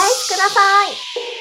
返しください。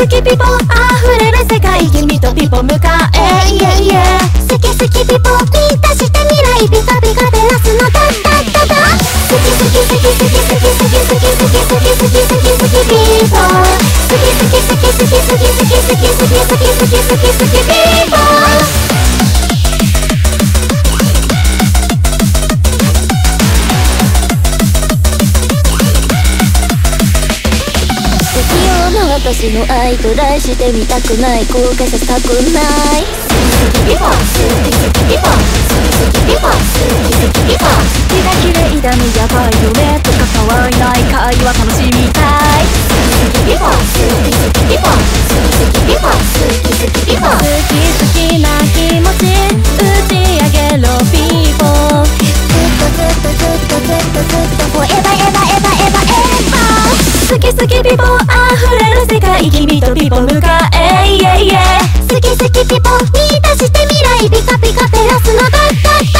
してみたくない後悔させたくないピポ満たして未来ピカピカ照らすのだだねやばいよねとか変わいない会話楽しみたいピポピポピポピポ好き好きな気持ち打ち上げろピポ私の愛と題してみたくない後悔させたくない。キラキラ痛みやばい夢とか騒いない会話楽しみたい。ピポ溢れる世界君とピポ向かえイエイエ好き好きピポ見出して未来ピカピカ照らすのだった。っただ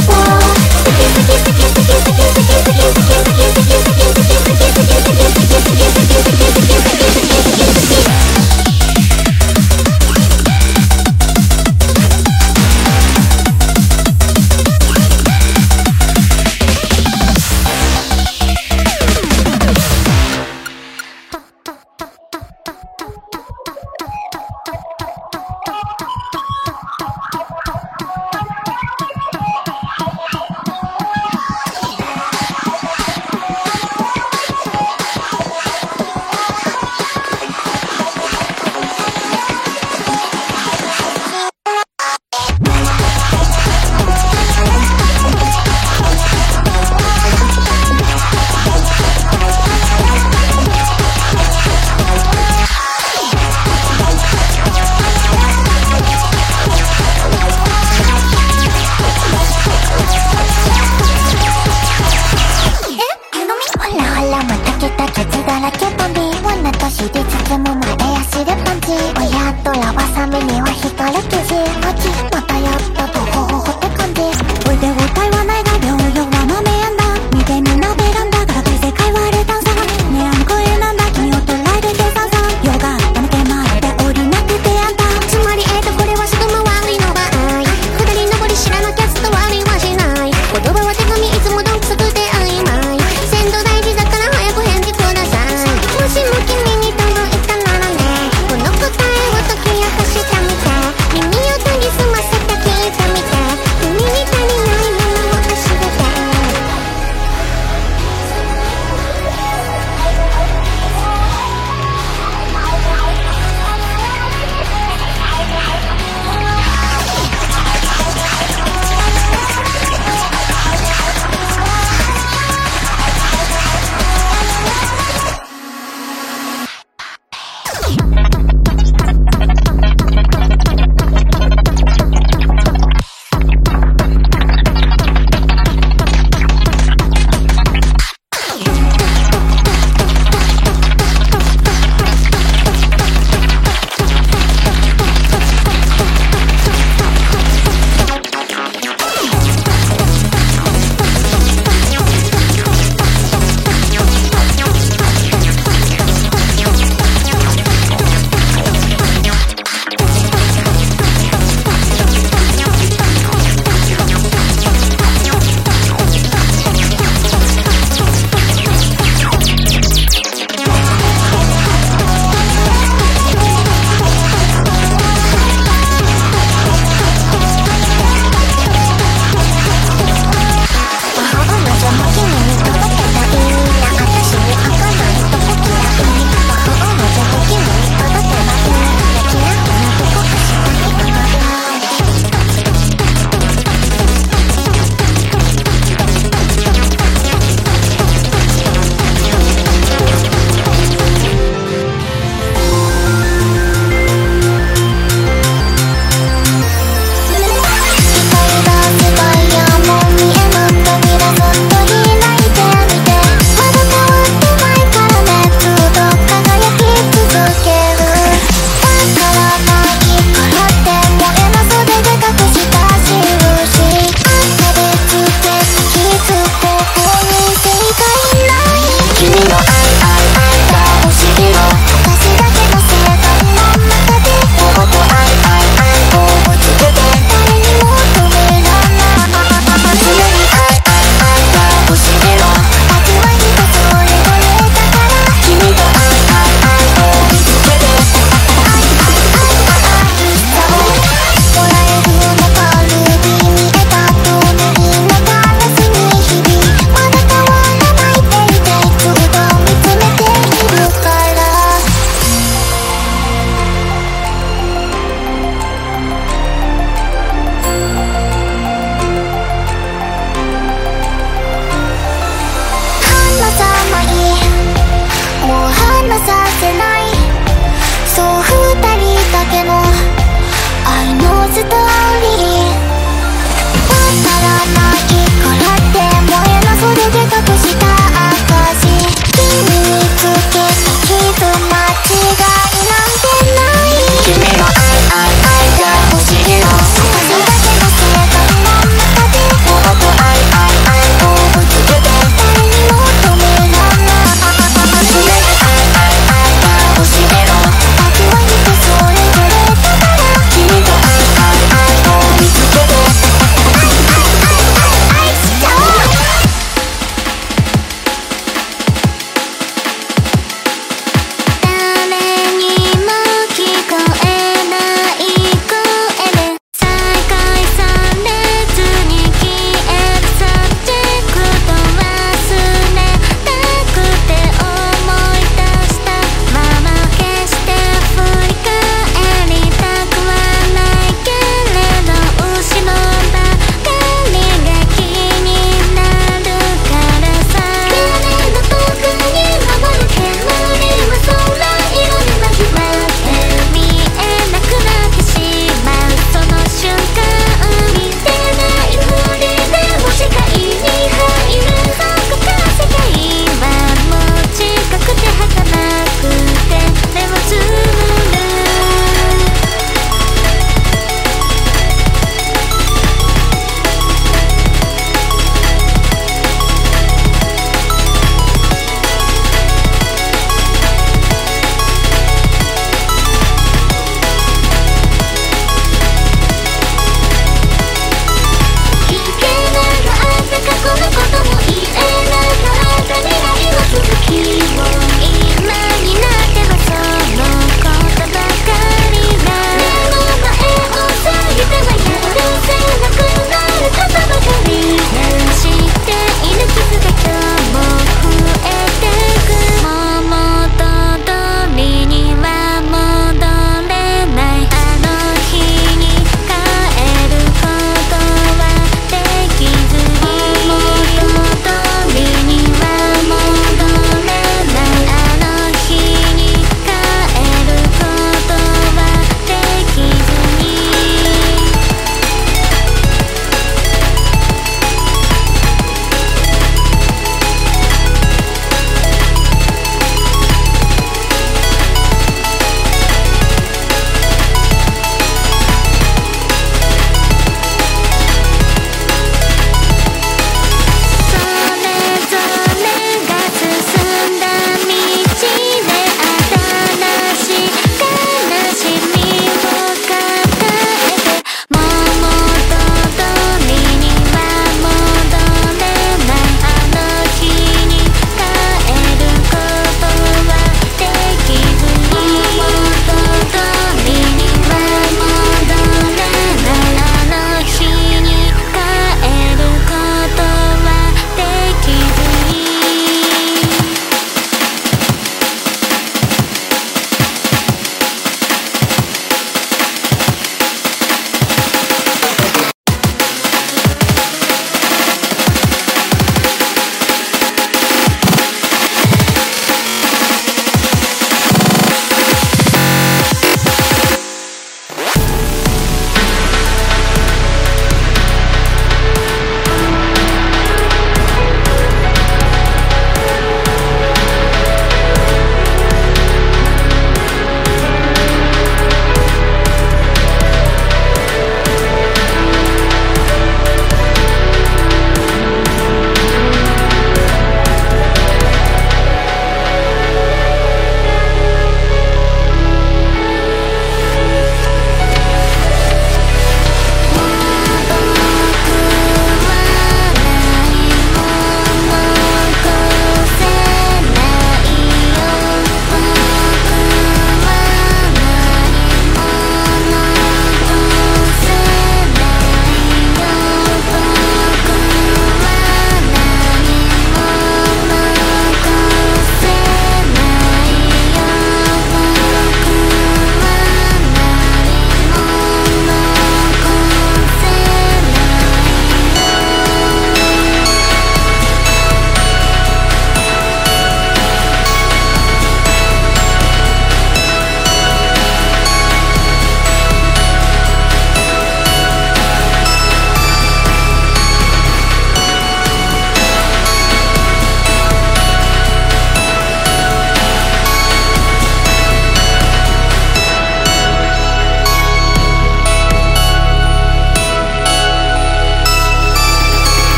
し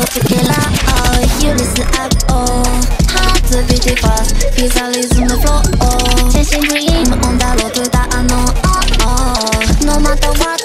no tequila oh, you listen up, Heart to beautiful Pizza lives on the floor, oh 全身 on the road to unknown, No matter what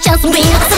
Just be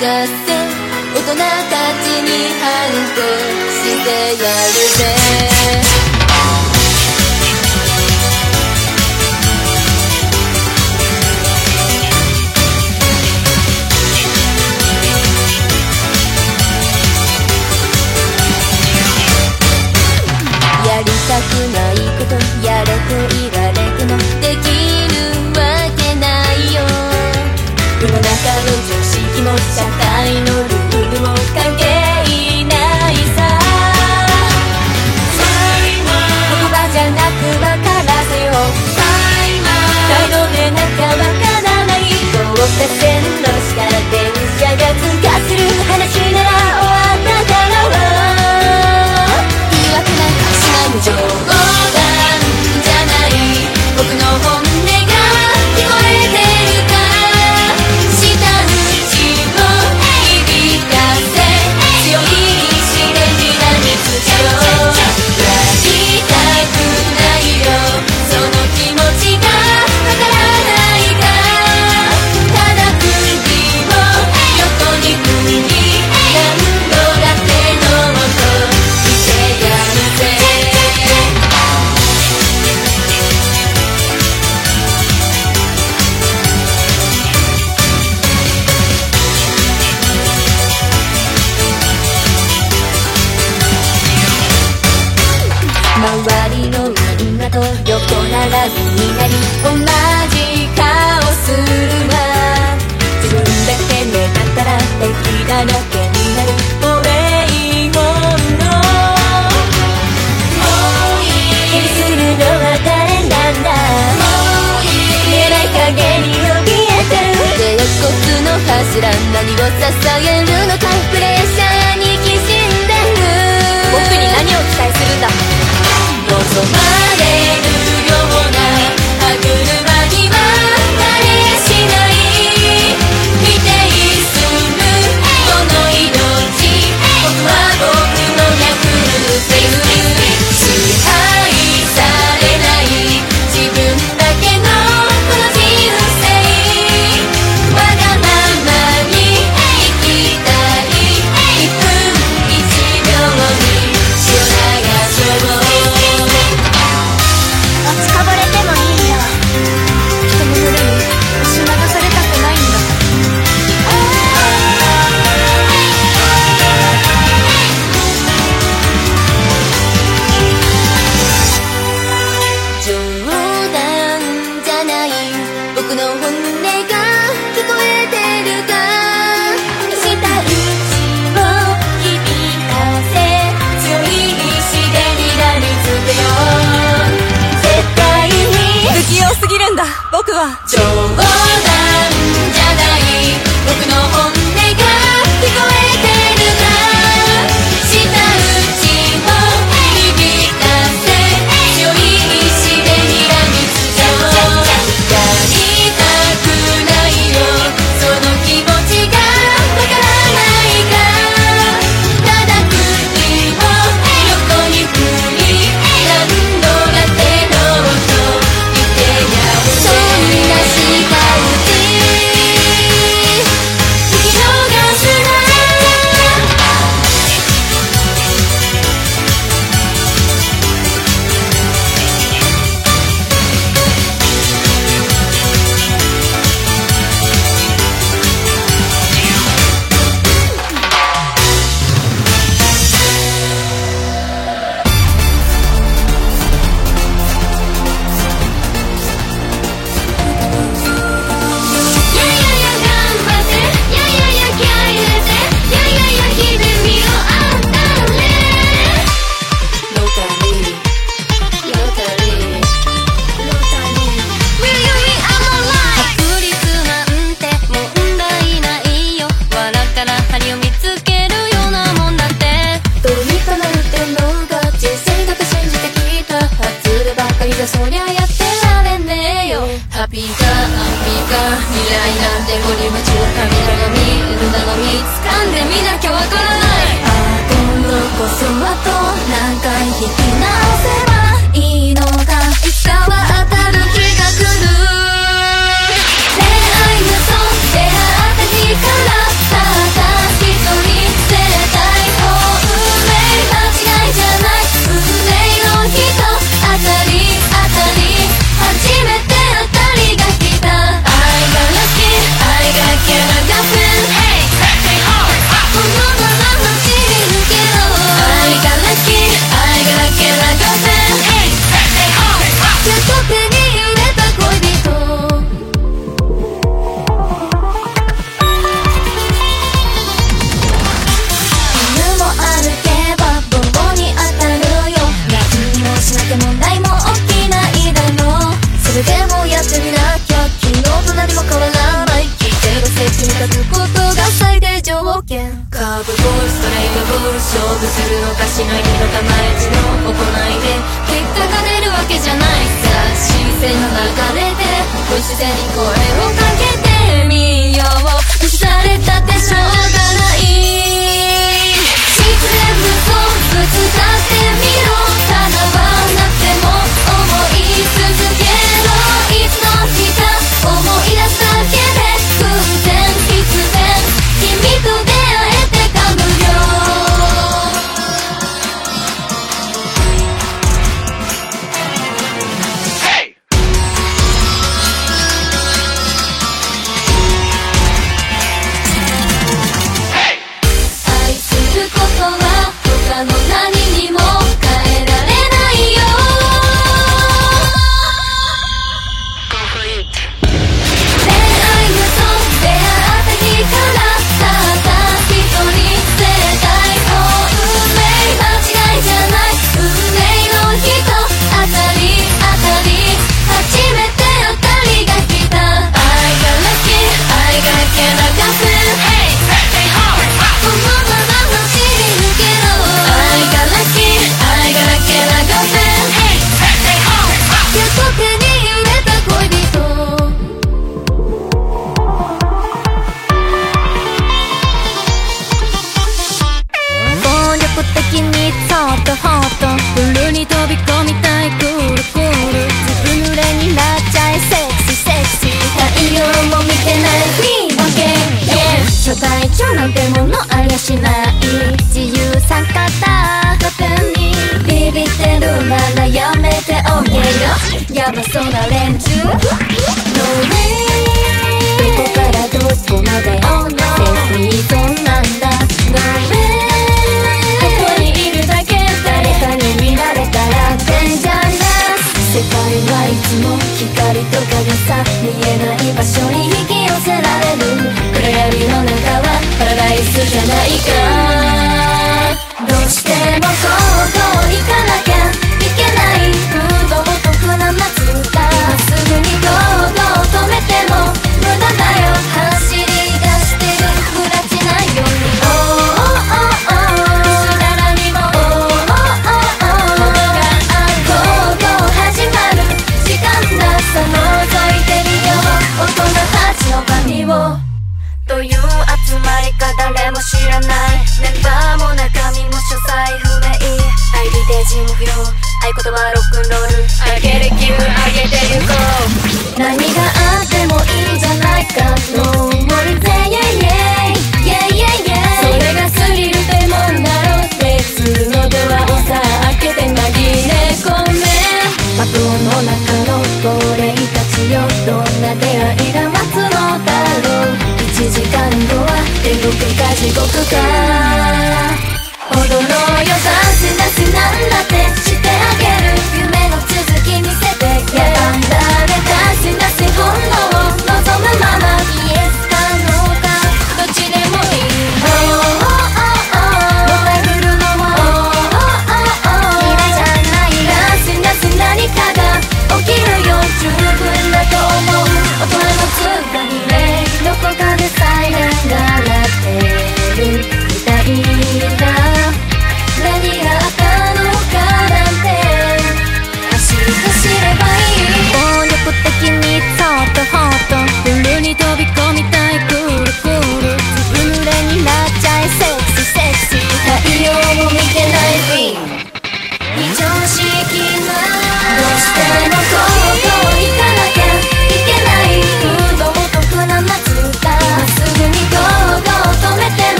合戦大人たちに反抗してやる。ぜやりたくないことやれと言われてもでき the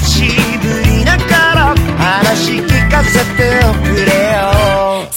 久しぶりだから話聞かせておくれよ。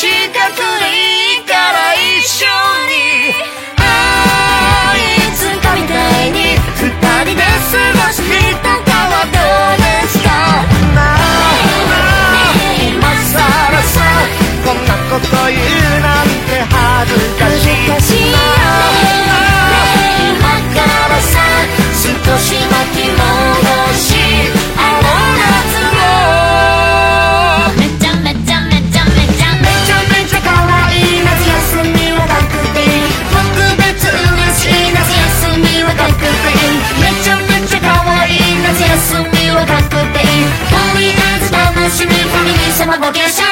近くでいいから一緒にあいつかみたいに二人で過ごす日とかはどうですか?なあなあ今更さこんなこと言うなんて恥ずかしい。Mission me from the east of my vocation.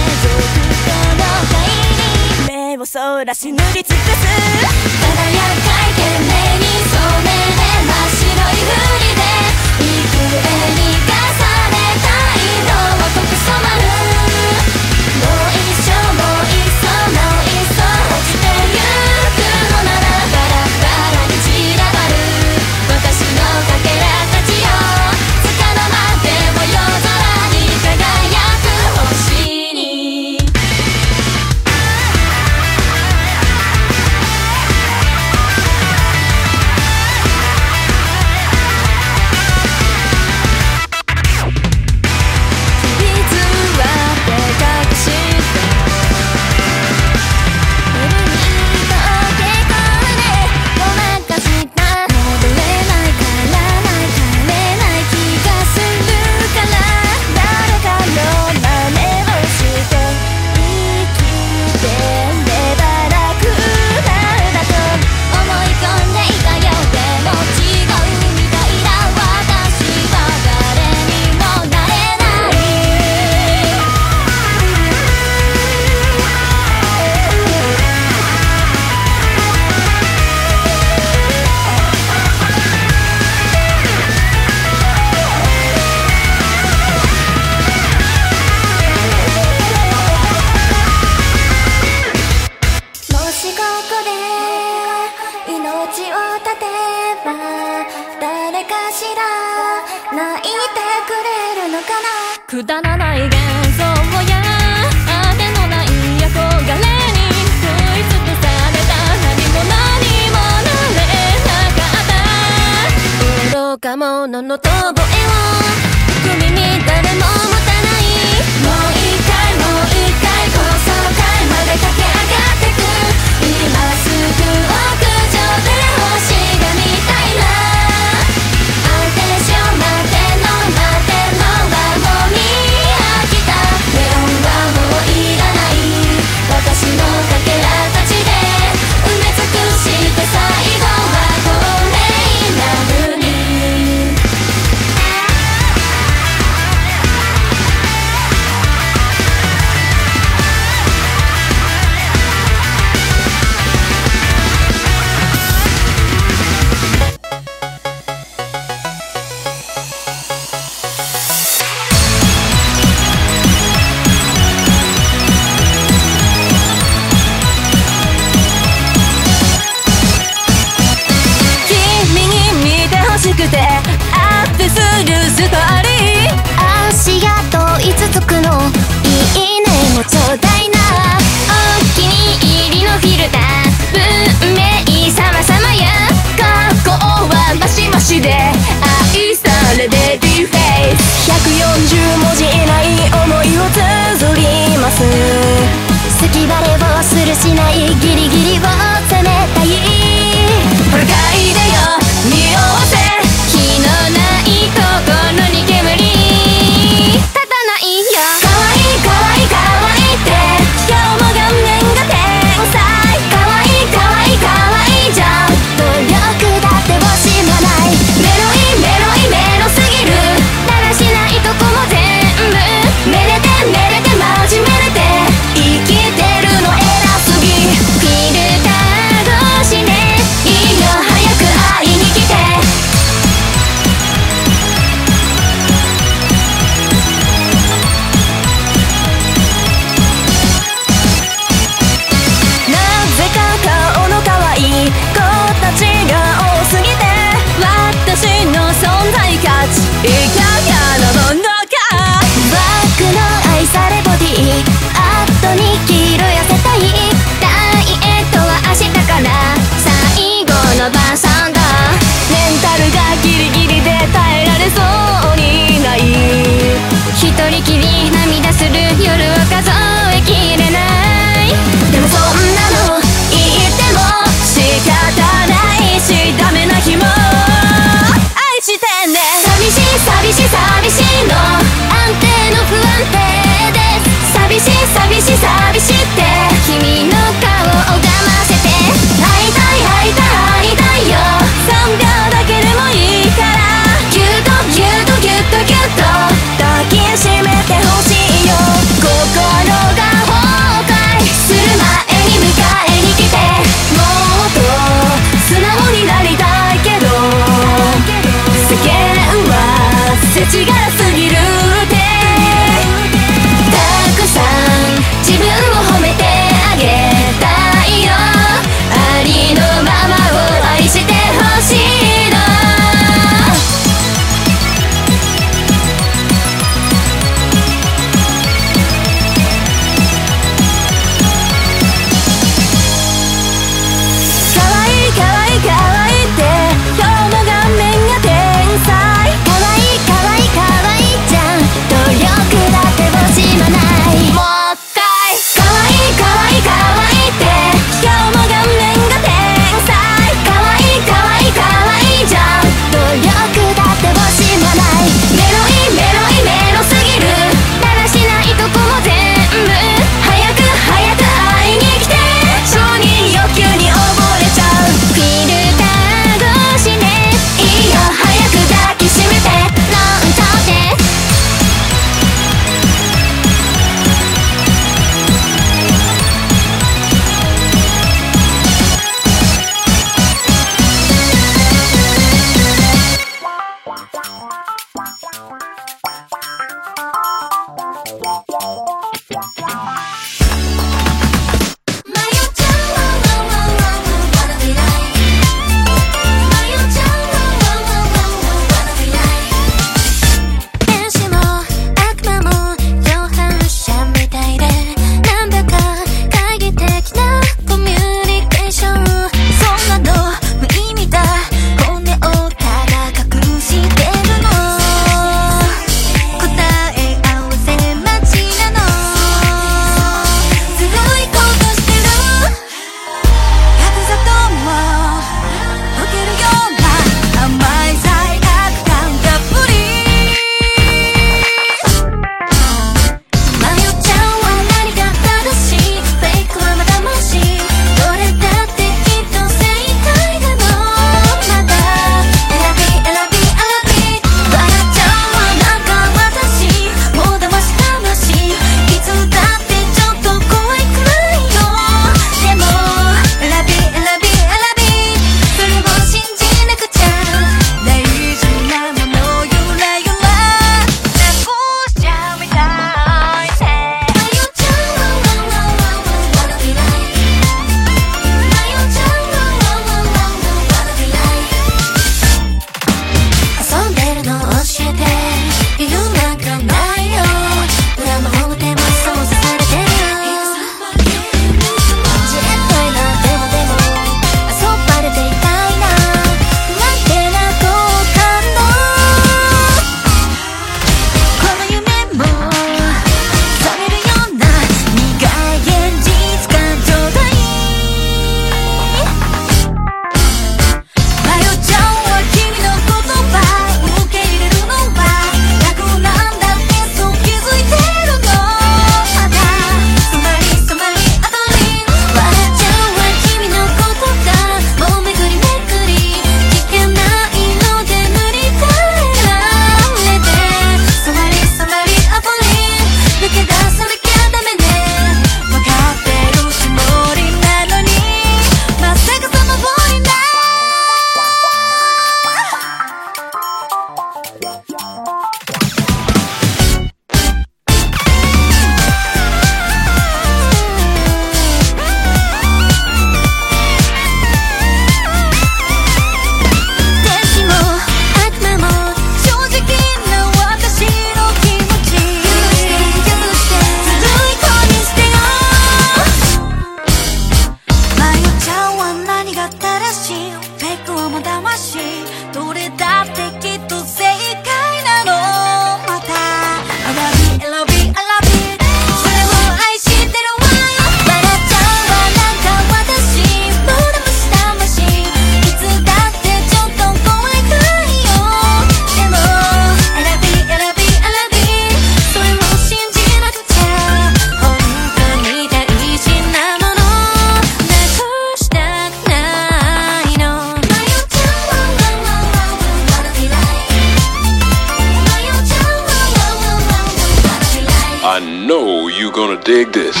Dig this.